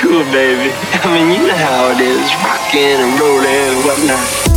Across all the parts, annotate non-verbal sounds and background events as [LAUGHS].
cool, baby. [LAUGHS] I mean, you know how it is, rocking and rolling and whatnot.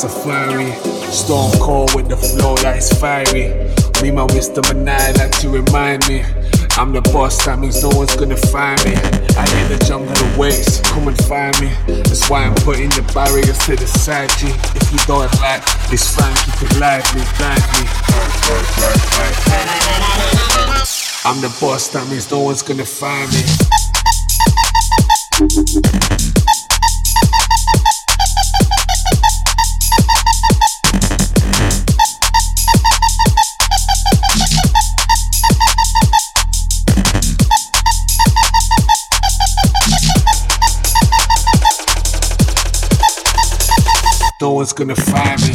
Safari. Storm cold with the flow that is fiery. Me, my wisdom, and I like to remind me. I'm the boss, that means no one's gonna find me. I hit the jungle of waves, come and find me. That's why I'm putting the barriers to the side, G. If you don't like this fine, keep it lively, lively. I'm the boss, that means no one's gonna find me. One's gonna find me.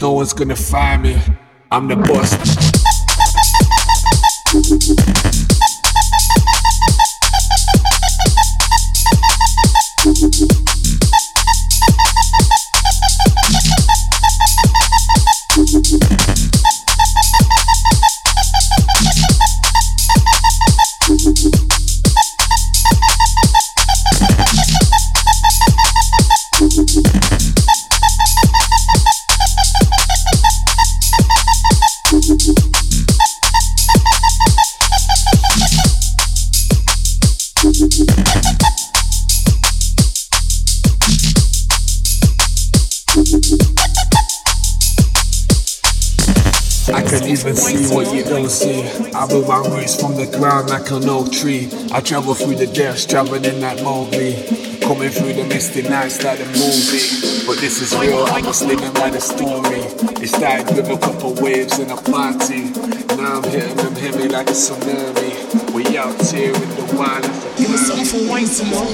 No one's gonna find me. I'm the boss. See. I build my roots from the ground like an oak tree. I travel through the depths, traveling in that movie. Coming through the misty nights like a movie. But this is real, I was living by the story. It started with a couple waves and a party. Now I'm hitting them heavy like a tsunami. We out here in the wild. Give me something for wine tomorrow.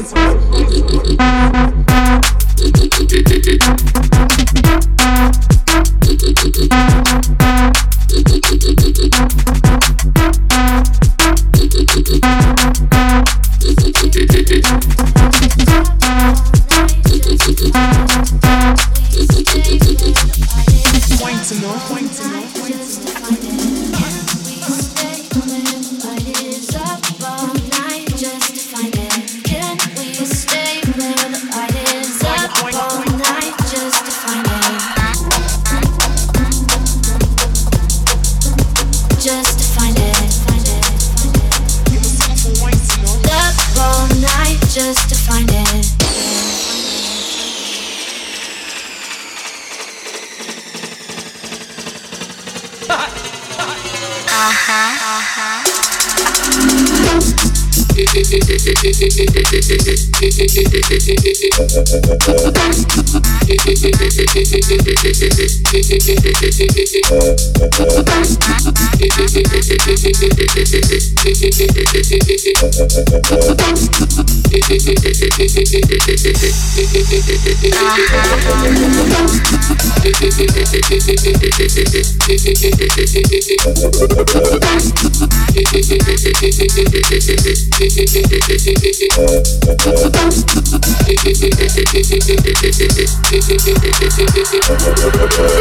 Boys.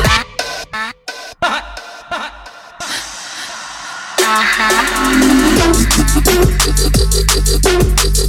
Back. どどどどどどどど。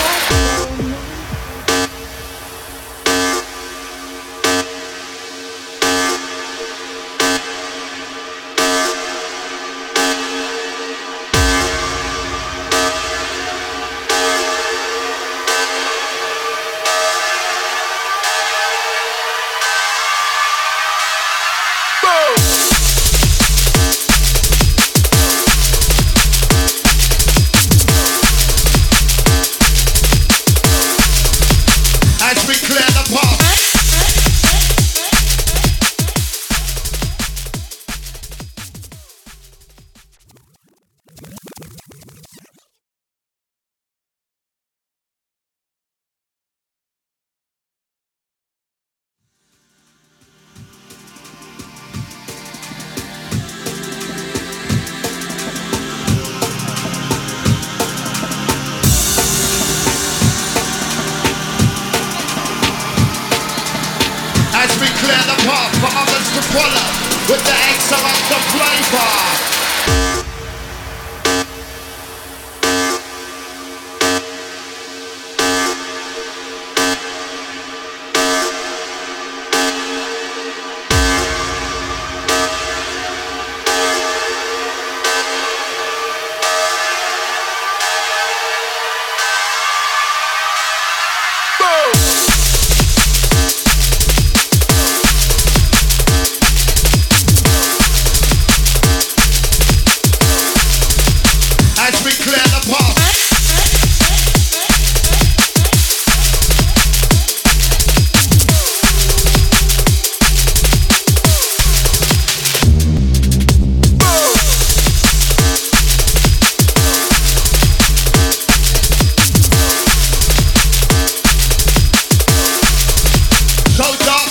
soldier.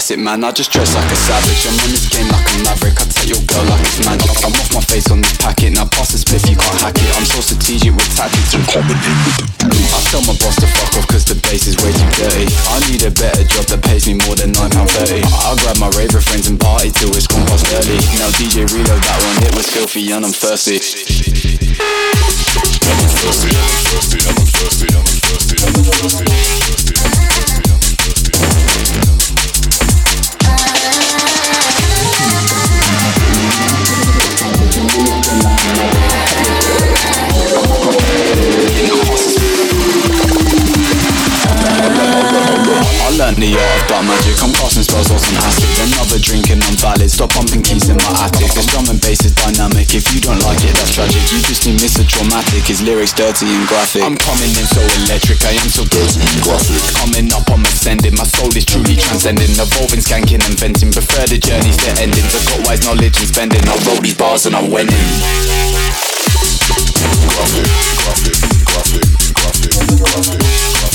Fantastic man. I just dress like a savage. I'm on this game like a maverick. I take your girl like it's magic. I'm off my face on this packet. Now pass the spliff, you can't hack it. I'm so strategic with tactics and comedy I tell my boss to fuck off cause the bass is way too dirty. I need a better job that pays me more than £9.30. I'll grab my raver friends and party till it's gone past early. Now DJ reload that one, it was filthy and I'm thirsty. I'm thirsty, I'm thirsty, I'm thirsty, I'm thirsty, I'm thirsty, I'm thirsty. Learned the art of dark magic. I'm casting spells on acid. Another drink and I'm valid. Stop pumping keys in my attic. This drum and bass is dynamic. If you don't like it, that's tragic. You just need Mr. Traumatik. His lyrics dirty and graphic. I'm coming in so electric. I am so dirty and graphic. Coming up, I'm ascending. My soul is truly transcending. Evolving, skanking, and venting. Prefer the journeys to endings. I got wise knowledge and spending. I roll these bars and I'm winning. Graphic, graphic, graphic, graphic, graphic, graphic.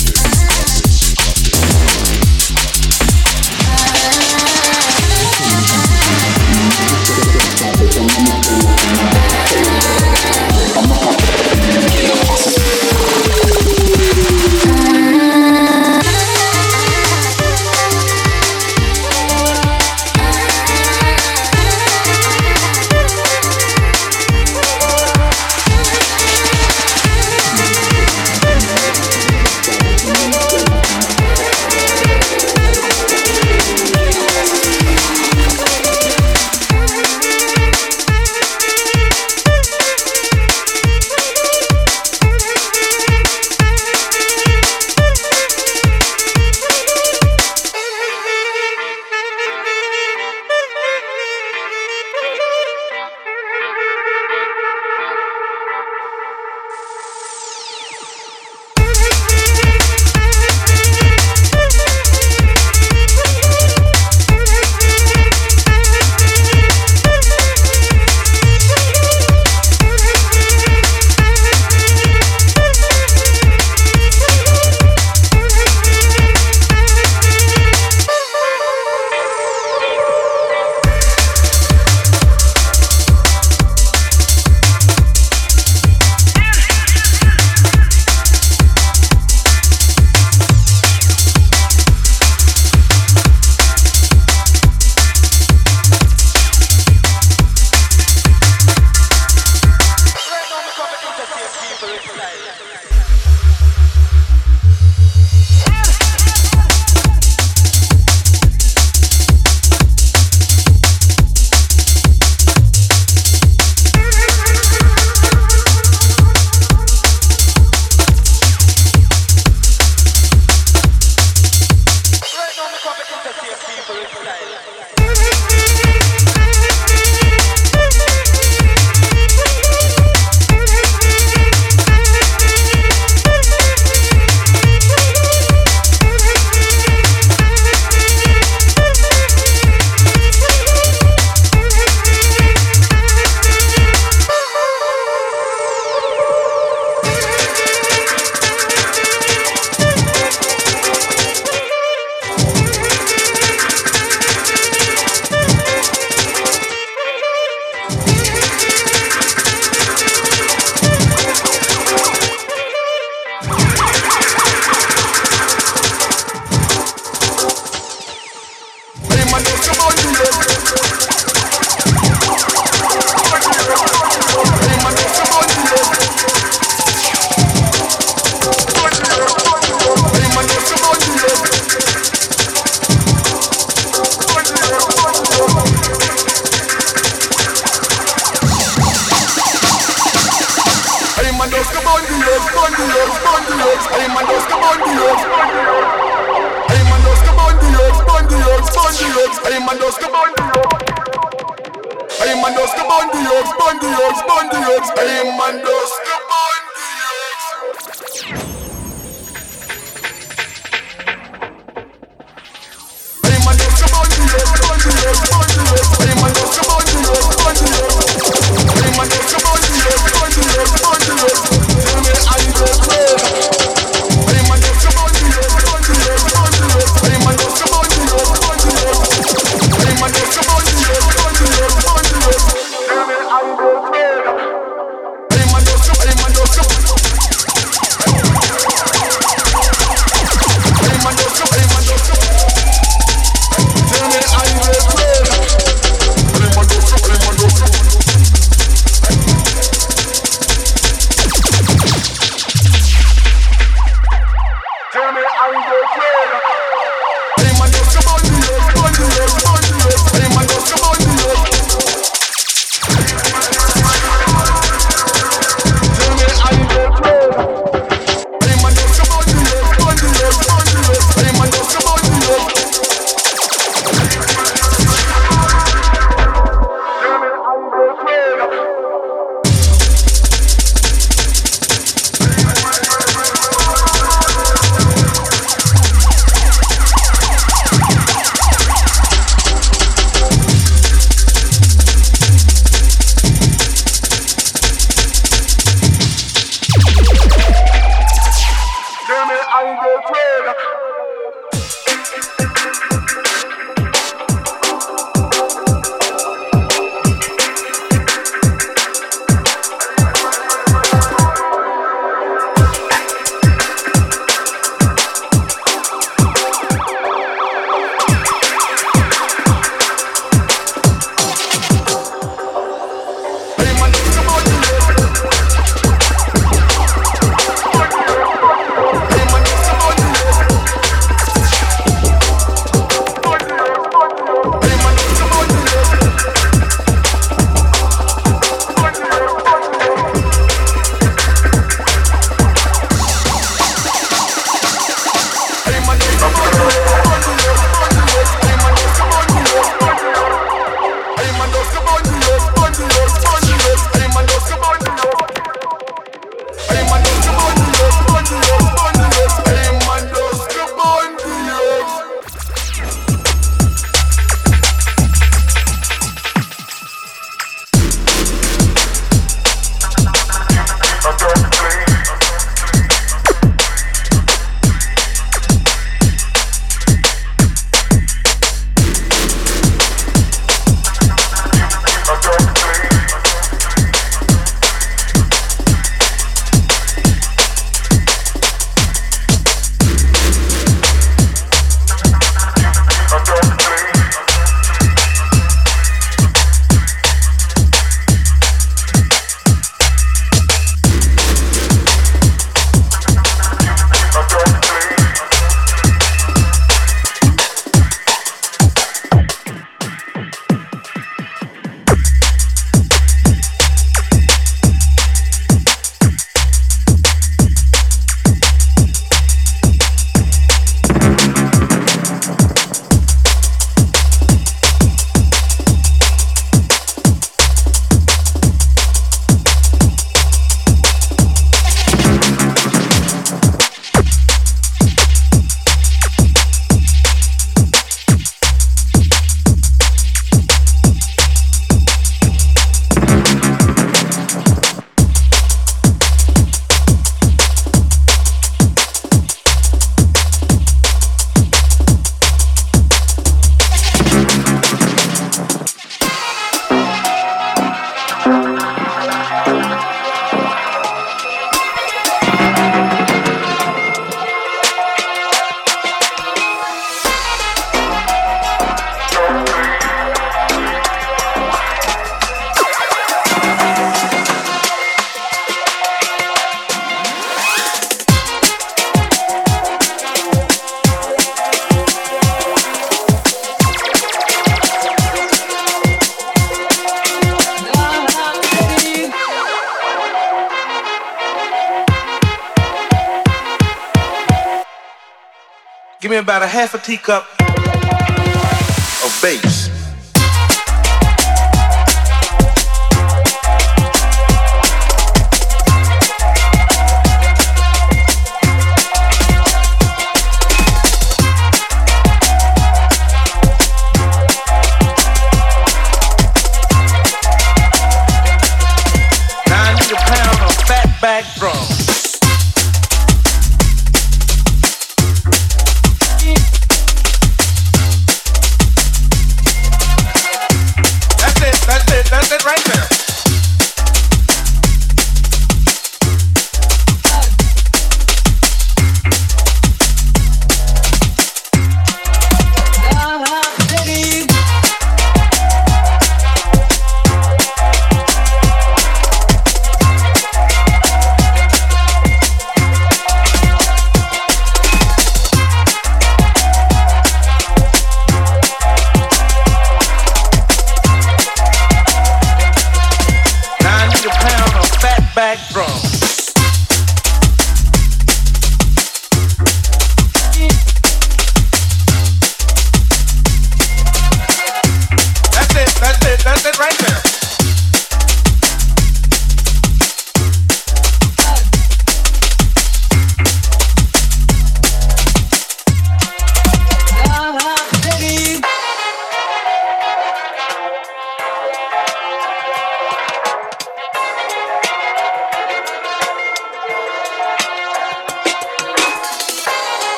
A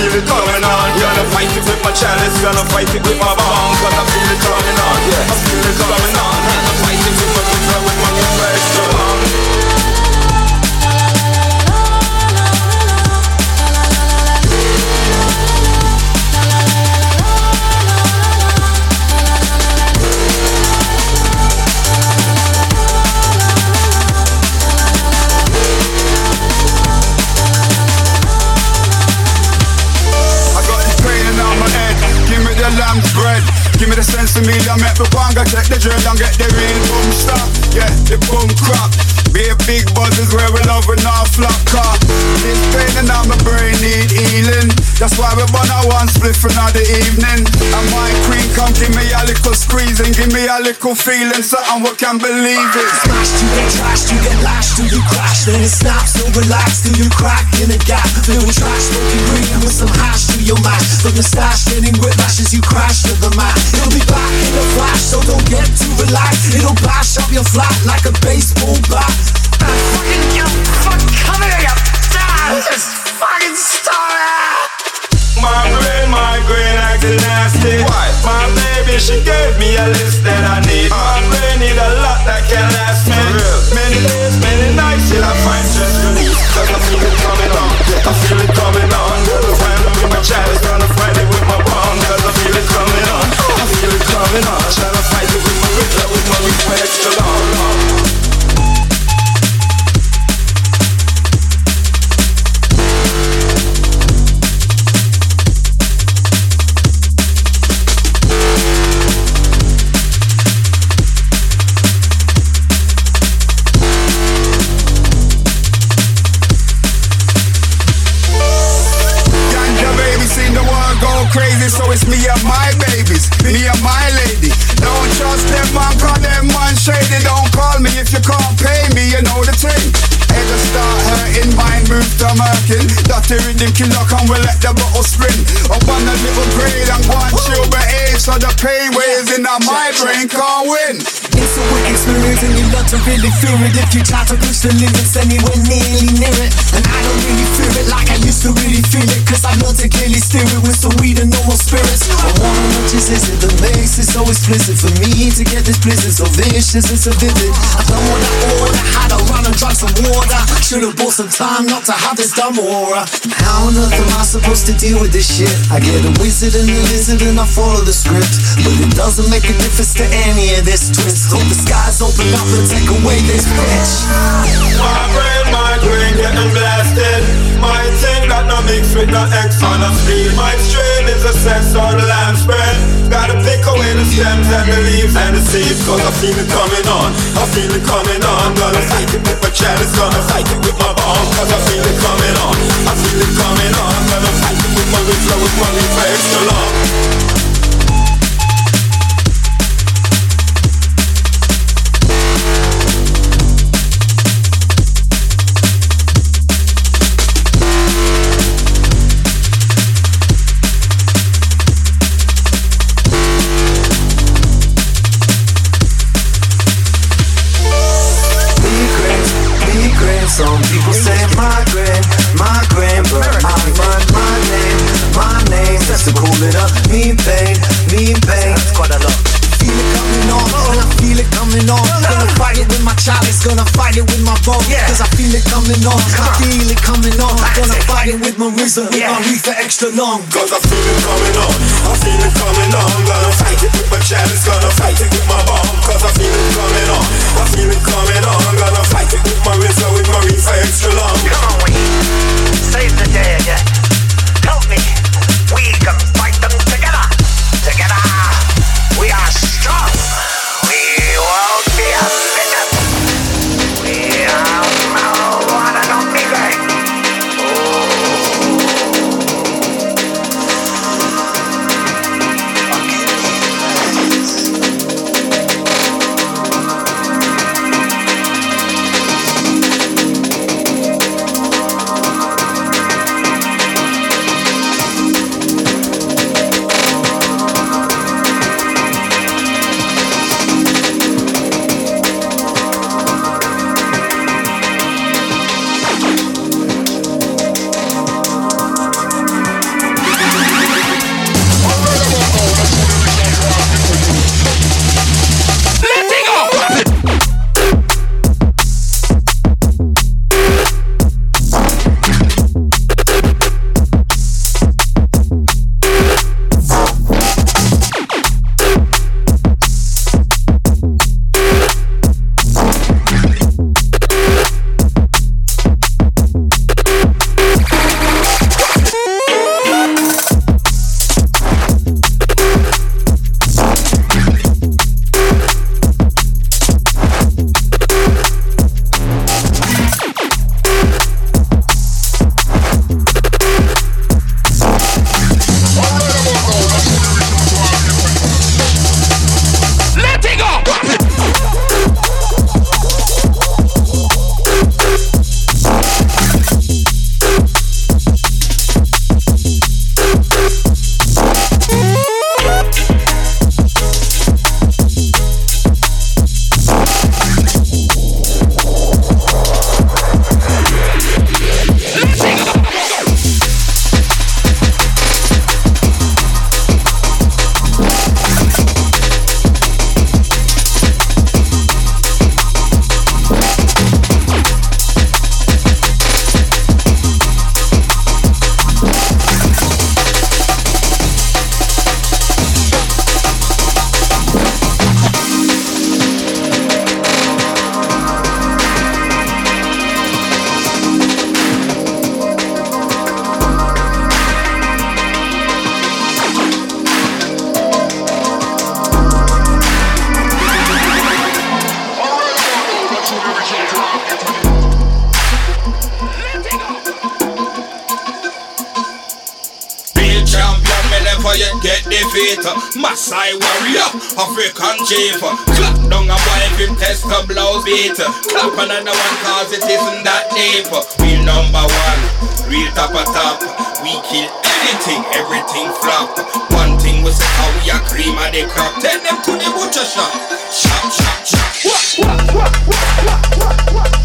feel it coming on. Gonna fight it with my chalice, gonna fight it with my bomb, gonna feel it coming on. Yeah. 50 million, make me go and go check the drill and get the real boom stop. Yeah, the boom crop. Be a big buzz is where we love and no flop car. This pain in my brain need healing lyrical feeling, something what can believe it. Smash to get trashed, you get lashed till you crash. Then it snaps, so relax till you crack in a gap. Filled with trash, smoking green with some hash to your mash. From the stash, getting whiplash as you crash to the mat. It'll be back in a flash, so don't get too relaxed. It'll bash up your flat like a baseball bat. Uh, fucking, you fuck, come here, you damn, just fucking stop Migraine, migraine, acting nasty. Why? My baby, she gave me a list that I need. Ah. My brain need a lot that can last me. Many days, many nights till I find stress relief. Cause I feel it coming on. I feel it coming on. Finally with my trying to fight it with my palm. Cause I feel it coming on. I feel it coming on. Trying to fight it with my rhythm, with my request. Long, really feel it. If you try to push the limits anywhere nearly near it. And I don't really feel it like I used to really feel it. Cause I learned to clearly steer it with some weed and no more spirits. I wanna know just is it that makes it so explicit For me to get this blizzard so vicious and so vivid. I don't wanna order, how to run and drink some water. Should've bought some time not to have this dumb aura. How on earth am I supposed to deal with this shit? I get a wizard and a lizard and I follow the script. But it doesn't make a difference to any of this twist. Hope the skies open up and take away this bitch. My brain, my brain getting blasted. My thing got no mix with no X on the speed. My strain is a sense on the land spread. Gotta pick away the stems and the leaves and the seeds. Cause I feel it coming on. I feel it coming on. Gonna fight it with my chalice. Gonna fight it with my bomb. Cause I feel it coming on. I feel it coming on. Gonna fight it with my ritual, with my reflex. So it with my rhythm, with my reefer extra long. Cause I feel it coming on, I feel it coming on. Gonna fight it with my chalice, gonna fight it with my bomb. Cause I feel it coming on, I feel it coming on. Gonna fight it with my rhythm, with my reefer extra long. Come on, we save the day again. Defeat. Maasai warrior, African chief. Clap down a boy if him test the blouse. Clap another one cause it isn't that deep. We number one, real top of top. We kill anything, everything flop. One thing we say how we a cream of the crop. Take them to the butcher shop. Shop, shop, shop. Wah, wah, wah, wah, wah, wah, wah.